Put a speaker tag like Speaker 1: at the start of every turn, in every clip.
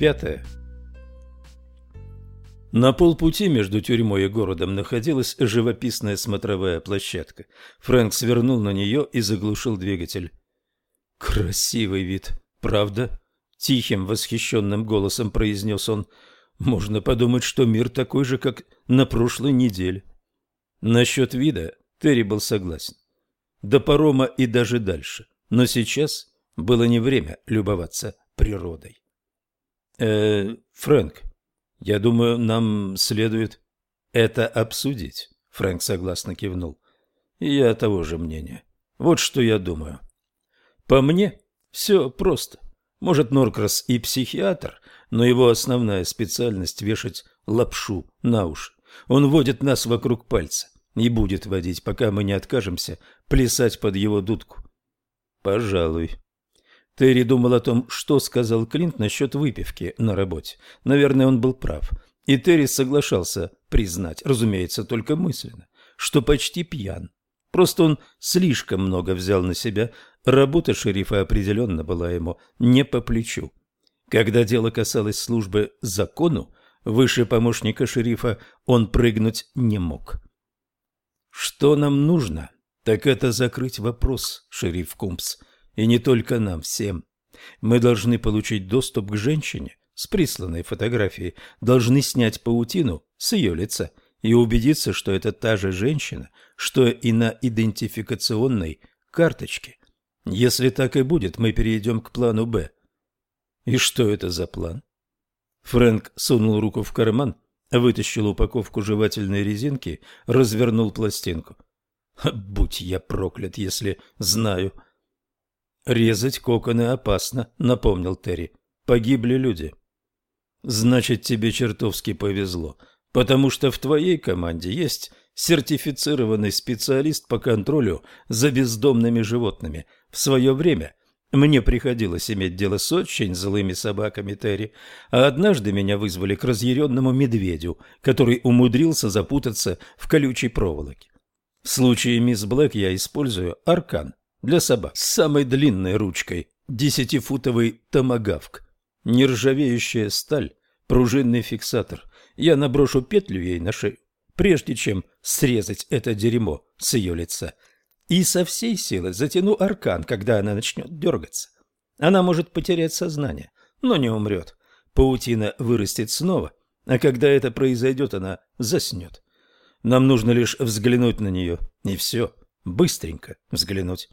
Speaker 1: Пятое. На полпути между тюрьмой и городом находилась живописная смотровая площадка. Фрэнк свернул на нее и заглушил двигатель. «Красивый вид, правда?» — тихим, восхищенным голосом произнес он. «Можно подумать, что мир такой же, как на прошлой неделе». Насчет вида Терри был согласен. До парома и даже дальше. Но сейчас было не время любоваться природой. «Э, Фрэнк, я думаю, нам следует это обсудить», — Фрэнк согласно кивнул. «Я того же мнения. Вот что я думаю. По мне, все просто. Может, Норкрас и психиатр, но его основная специальность — вешать лапшу на уши. Он водит нас вокруг пальца и будет водить, пока мы не откажемся плясать под его дудку. Пожалуй. Терри думал о том, что сказал Клинт насчет выпивки на работе. Наверное, он был прав. И Терри соглашался признать, разумеется, только мысленно, что почти пьян. Просто он слишком много взял на себя. Работа шерифа определенно была ему не по плечу. Когда дело касалось службы закону, выше помощника шерифа он прыгнуть не мог. Что нам нужно, так это закрыть вопрос, шериф Кумпс, и не только нам всем. Мы должны получить доступ к женщине с присланной фотографией, должны снять паутину с ее лица и убедиться, что это та же женщина, что и на идентификационной карточке. Если так и будет, мы перейдем к плану «Б». И что это за план? Фрэнк сунул руку в карман Вытащил упаковку жевательной резинки, развернул пластинку. Будь я проклят, если знаю. Резать коконы опасно, напомнил Терри. Погибли люди. Значит, тебе чертовски повезло, потому что в твоей команде есть сертифицированный специалист по контролю за бездомными животными. В свое время мне приходилось иметь дело с очень злыми собаками Терри, а однажды меня вызвали к разъяренному медведю, который умудрился запутаться в колючей проволоке. В случае мисс Блэк я использую аркан для собак с самой длинной ручкой, десятифутовый томагавк, нержавеющая сталь, пружинный фиксатор. Я наброшу петлю ей на шею, прежде чем срезать это дерьмо с ее лица – и со всей силы затяну аркан, когда она начнет дергаться. Она может потерять сознание, но не умрет. Паутина вырастет снова, а когда это произойдет, она заснет. Нам нужно лишь взглянуть на нее, и все, быстренько взглянуть.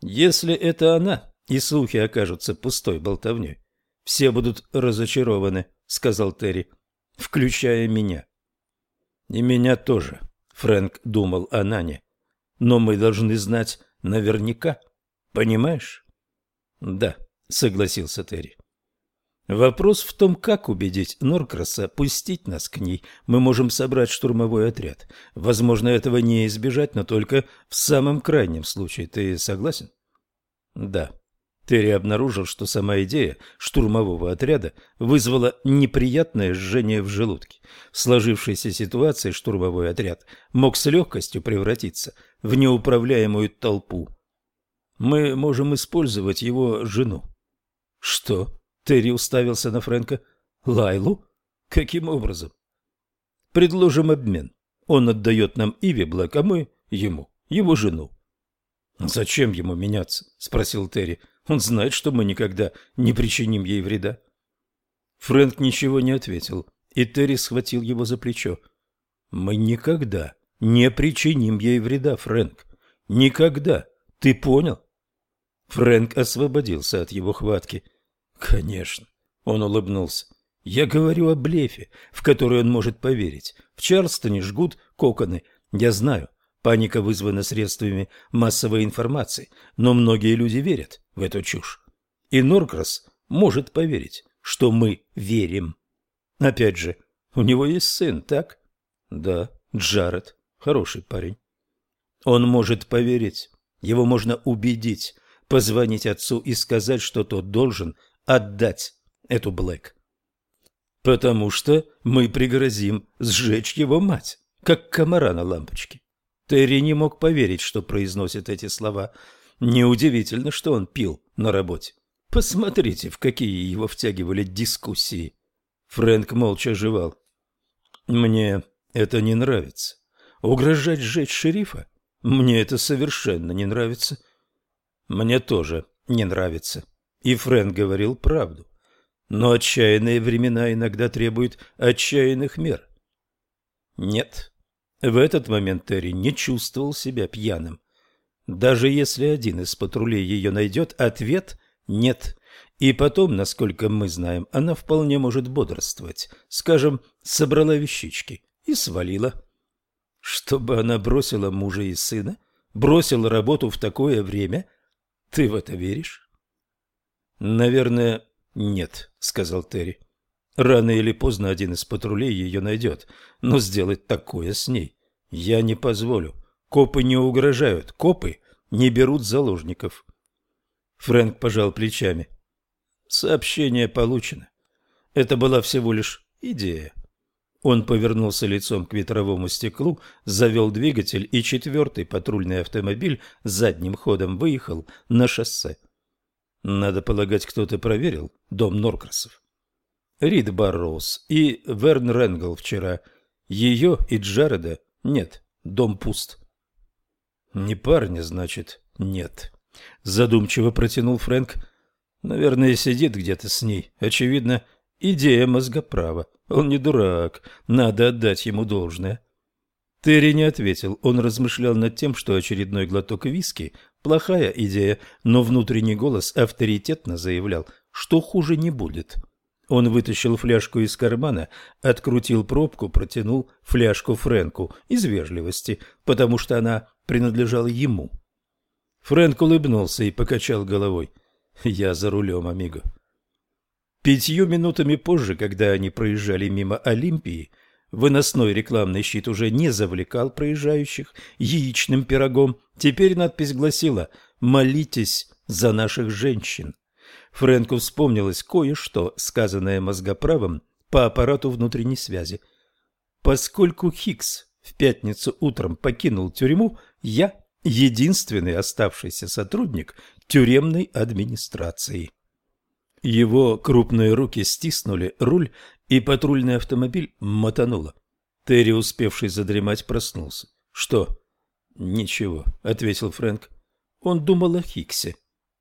Speaker 1: Если это она, и слухи окажутся пустой болтовней, все будут разочарованы, сказал Терри, включая меня. И меня тоже, Фрэнк думал о Нане. Но мы должны знать наверняка. Понимаешь? Да, согласился Терри. Вопрос в том, как убедить Норкраса пустить нас к ней. Мы можем собрать штурмовой отряд. Возможно, этого не избежать, но только в самом крайнем случае. Ты согласен? Да. Терри обнаружил, что сама идея штурмового отряда вызвала неприятное жжение в желудке. В сложившейся ситуации штурмовой отряд мог с легкостью превратиться в неуправляемую толпу. Мы можем использовать его жену. Что? Терри уставился на Фрэнка. Лайлу? Каким образом? Предложим обмен. Он отдает нам Иви Блэк, а мы ему, его жену. Зачем ему меняться? спросил Терри. Он знает, что мы никогда не причиним ей вреда. Фрэнк ничего не ответил, и Терри схватил его за плечо. Мы никогда не причиним ей вреда, Фрэнк. Никогда. Ты понял? Фрэнк освободился от его хватки. Конечно. Он улыбнулся. Я говорю о блефе, в который он может поверить. В Чарльстоне жгут коконы. Я знаю, паника вызвана средствами массовой информации, но многие люди верят в эту чушь. И Норкрас может поверить, что мы верим. Опять же, у него есть сын, так? Да, Джаред. Хороший парень. Он может поверить. Его можно убедить, позвонить отцу и сказать, что тот должен отдать эту Блэк. Потому что мы пригрозим сжечь его мать, как комара на лампочке. Терри не мог поверить, что произносит эти слова. Неудивительно, что он пил на работе. Посмотрите, в какие его втягивали дискуссии. Фрэнк молча жевал. Мне это не нравится. Угрожать сжечь шерифа? Мне это совершенно не нравится. Мне тоже не нравится. И Фрэнк говорил правду. Но отчаянные времена иногда требуют отчаянных мер. Нет, в этот момент Терри не чувствовал себя пьяным. Даже если один из патрулей ее найдет, ответ – нет. И потом, насколько мы знаем, она вполне может бодрствовать. Скажем, собрала вещички и свалила. Чтобы она бросила мужа и сына, бросила работу в такое время, ты в это веришь? Наверное, нет, сказал Терри. Рано или поздно один из патрулей ее найдет, но сделать такое с ней я не позволю. Копы не угрожают, копы не берут заложников. Фрэнк пожал плечами. Сообщение получено. Это была всего лишь идея. Он повернулся лицом к ветровому стеклу, завел двигатель, и четвертый патрульный автомобиль задним ходом выехал на шоссе. Надо полагать, кто-то проверил дом Норкрасов. Рид Барроуз и Верн Ренгл вчера. Ее и Джареда нет, дом пуст. Не парня, значит, нет. Задумчиво протянул Фрэнк. Наверное, сидит где-то с ней. Очевидно, идея мозгоправа. Он не дурак, надо отдать ему должное. Терри не ответил. Он размышлял над тем, что очередной глоток виски – плохая идея, но внутренний голос авторитетно заявлял, что хуже не будет. Он вытащил фляжку из кармана, открутил пробку, протянул фляжку Фрэнку из вежливости, потому что она принадлежала ему. Фрэнк улыбнулся и покачал головой. «Я за рулем, амиго». Пятью минутами позже, когда они проезжали мимо Олимпии, выносной рекламный щит уже не завлекал проезжающих яичным пирогом. Теперь надпись гласила «Молитесь за наших женщин». Фрэнку вспомнилось кое-что, сказанное мозгоправом по аппарату внутренней связи. Поскольку Хикс в пятницу утром покинул тюрьму, я единственный оставшийся сотрудник тюремной администрации. Его крупные руки стиснули руль, и патрульный автомобиль мотануло. Терри, успевший задремать, проснулся. «Что?» «Ничего», — ответил Фрэнк. Он думал о Хиксе.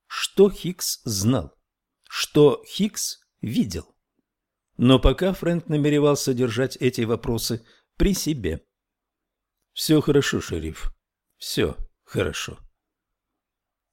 Speaker 1: Что Хикс знал? Что Хикс видел? Но пока Фрэнк намеревался держать эти вопросы при себе. «Все хорошо, шериф. Все хорошо».